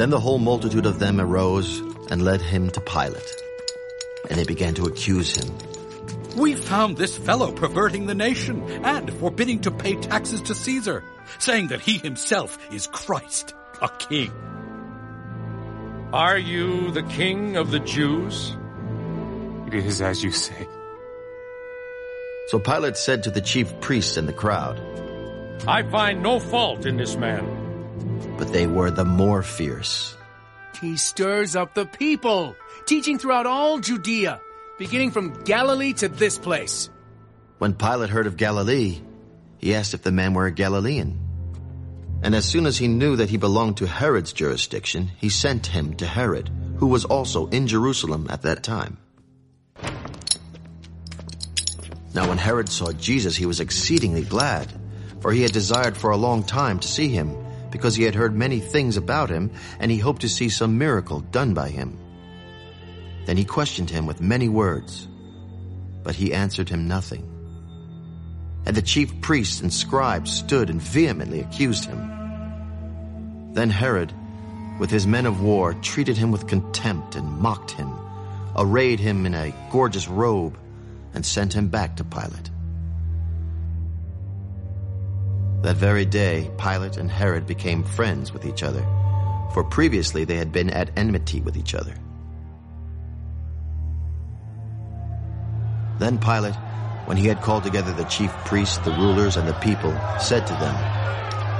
Then the whole multitude of them arose and led him to Pilate. And they began to accuse him. We found this fellow perverting the nation and forbidding to pay taxes to Caesar, saying that he himself is Christ, a king. Are you the king of the Jews? It is as you say. So Pilate said to the chief priests and the crowd, I find no fault in this man. But they were the more fierce. He stirs up the people, teaching throughout all Judea, beginning from Galilee to this place. When Pilate heard of Galilee, he asked if the man were a Galilean. And as soon as he knew that he belonged to Herod's jurisdiction, he sent him to Herod, who was also in Jerusalem at that time. Now when Herod saw Jesus, he was exceedingly glad, for he had desired for a long time to see him, because he had heard many things about him, and he hoped to see some miracle done by him. Then he questioned him with many words, but he answered him nothing. And the chief priests and scribes stood and vehemently accused him. Then Herod, with his men of war, treated him with contempt and mocked him, arrayed him in a gorgeous robe, and sent him back to Pilate. That very day, Pilate and Herod became friends with each other, for previously they had been at enmity with each other. Then Pilate, when he had called together the chief priests, the rulers, and the people, said to them,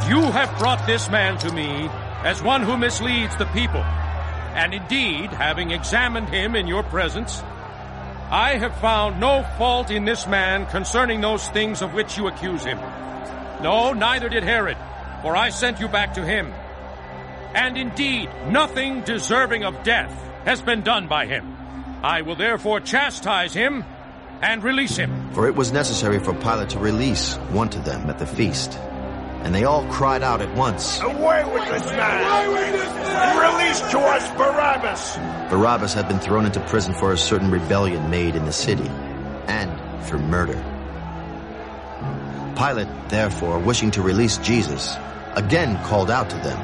You have brought this man to me as one who misleads the people. And indeed, having examined him in your presence, I have found no fault in this man concerning those things of which you accuse him. No, neither did Herod, for I sent you back to him. And indeed, nothing deserving of death has been done by him. I will therefore chastise him and release him. For it was necessary for Pilate to release one to them at the feast. And they all cried out at once, Away with this man! Away with this man! Release to us Barabbas! Barabbas had been thrown into prison for a certain rebellion made in the city, and for murder. Pilate, therefore, wishing to release Jesus, again called out to them.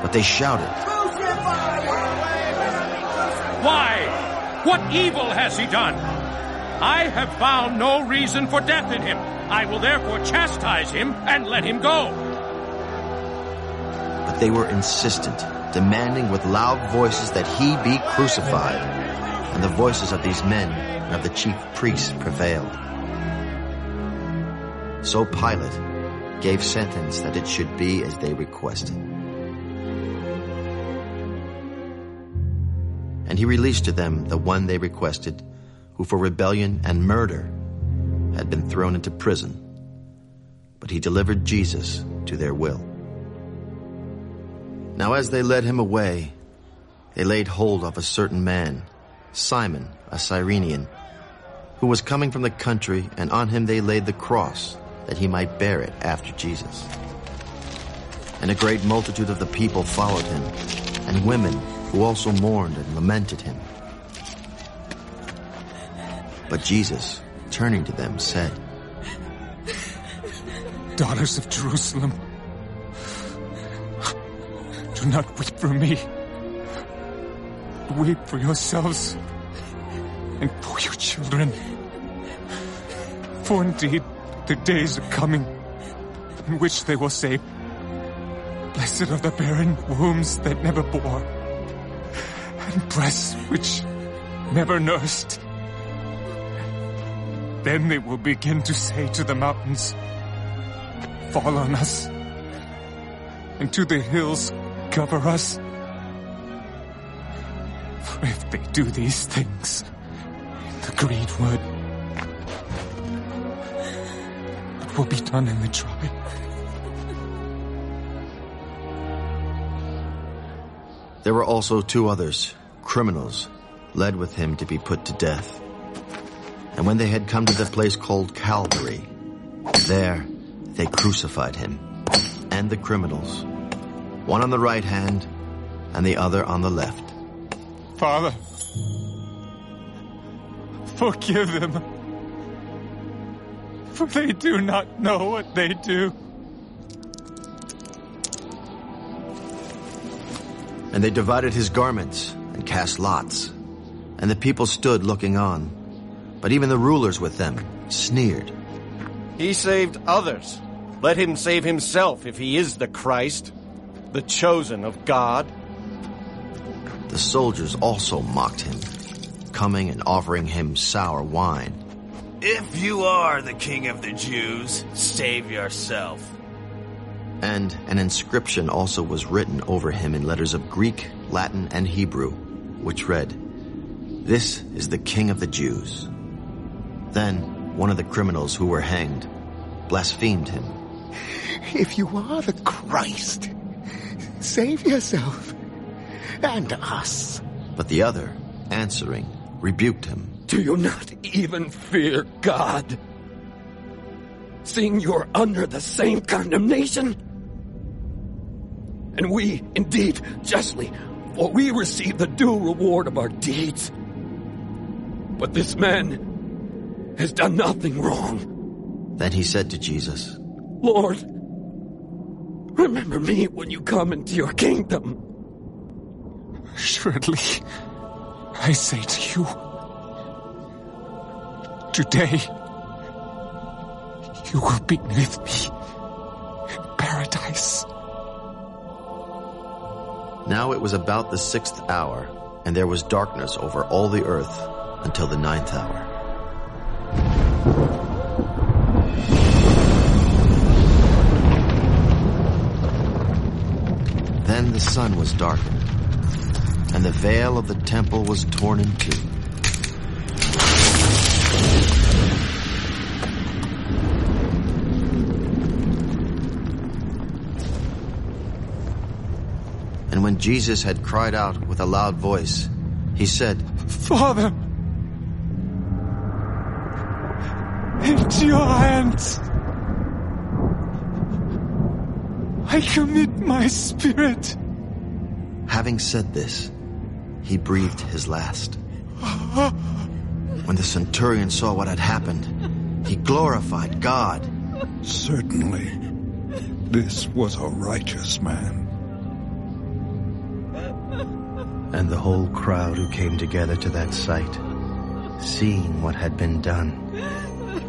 But they shouted, Why? What evil has he done? I have found no reason for death in him. I will therefore chastise him and let him go. But they were insistent, demanding with loud voices that he be crucified. And the voices of these men and of the chief priests prevailed. So Pilate gave sentence that it should be as they requested. And he released to them the one they requested, who for rebellion and murder had been thrown into prison. But he delivered Jesus to their will. Now as they led him away, they laid hold of a certain man, Simon, a Cyrenian, who was coming from the country, and on him they laid the cross, that he might bear it after Jesus. And a great multitude of the people followed him, and women who also mourned and lamented him. But Jesus, turning to them, said, Daughters of Jerusalem, do not weep for me. Weep for yourselves and for your children. For indeed, the days are coming in which they will say, Blessed are the barren wombs that never bore, and breasts which never nursed. Then they will begin to say to the mountains, Fall on us, and to the hills, cover us. For if they do these things in the greenwood, will be done in the dry. There were also two others, criminals, led with him to be put to death. And when they had come to the place called Calvary, there they crucified him and the criminals, one on the right hand and the other on the left. Father, forgive them, for they do not know what they do. And they divided his garments and cast lots. And the people stood looking on. But even the rulers with them sneered. He saved others. Let him save himself if he is the Christ, the chosen of God. The soldiers also mocked him, coming and offering him sour wine. If you are the king of the Jews, save yourself. And an inscription also was written over him in letters of Greek, Latin, and Hebrew, which read, This is the King of the Jews. Then one of the criminals who were hanged blasphemed him. If you are the Christ, save yourself and us. But the other, answering, rebuked him. Do you not even fear God? Seeing you're under the same condemnation? And we, indeed, justly, for we receive the due reward of our deeds. But this man has done nothing wrong. Then he said to Jesus, Lord, remember me when you come into your kingdom. Assuredly, I say to you, today you will be with me in paradise. Now it was about the sixth hour, and there was darkness over all the earth until the ninth hour. Then the sun was darkened, and the veil of the temple was torn in two. And when Jesus had cried out with a loud voice, he said, Father, into your hands I commit my spirit. Having said this, he breathed his last. When the centurion saw what had happened, he glorified God. Certainly, this was a righteous man. And the whole crowd who came together to that sight, seeing what had been done,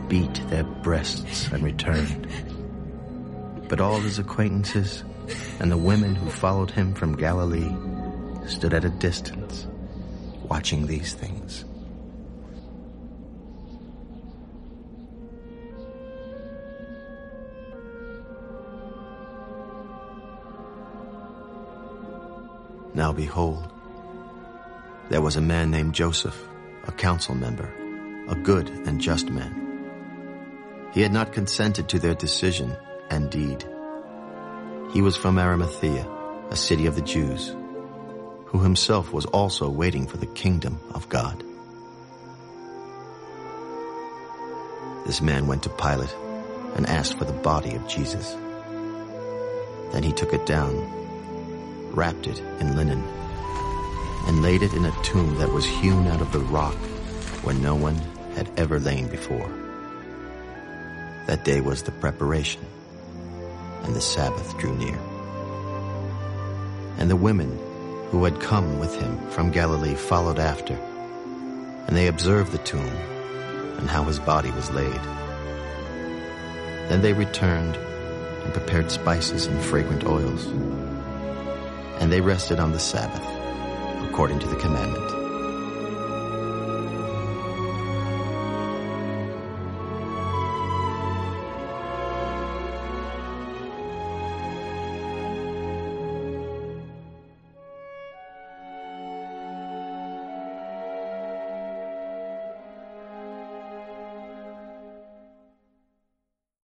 beat their breasts and returned. But all his acquaintances and the women who followed him from Galilee stood at a distance, watching these things. Now behold, there was a man named Joseph, a council member, a good and just man. He had not consented to their decision and deed. He was from Arimathea, a city of the Jews, who himself was also waiting for the kingdom of God. This man went to Pilate and asked for the body of Jesus. Then he took it down, wrapped it in linen, and laid it in a tomb that was hewn out of the rock where no one had ever lain before. That day was the preparation, and the Sabbath drew near. And the women who had come with him from Galilee followed after, and they observed the tomb and how his body was laid. Then they returned and prepared spices and fragrant oils, and they rested on the Sabbath according to the commandment.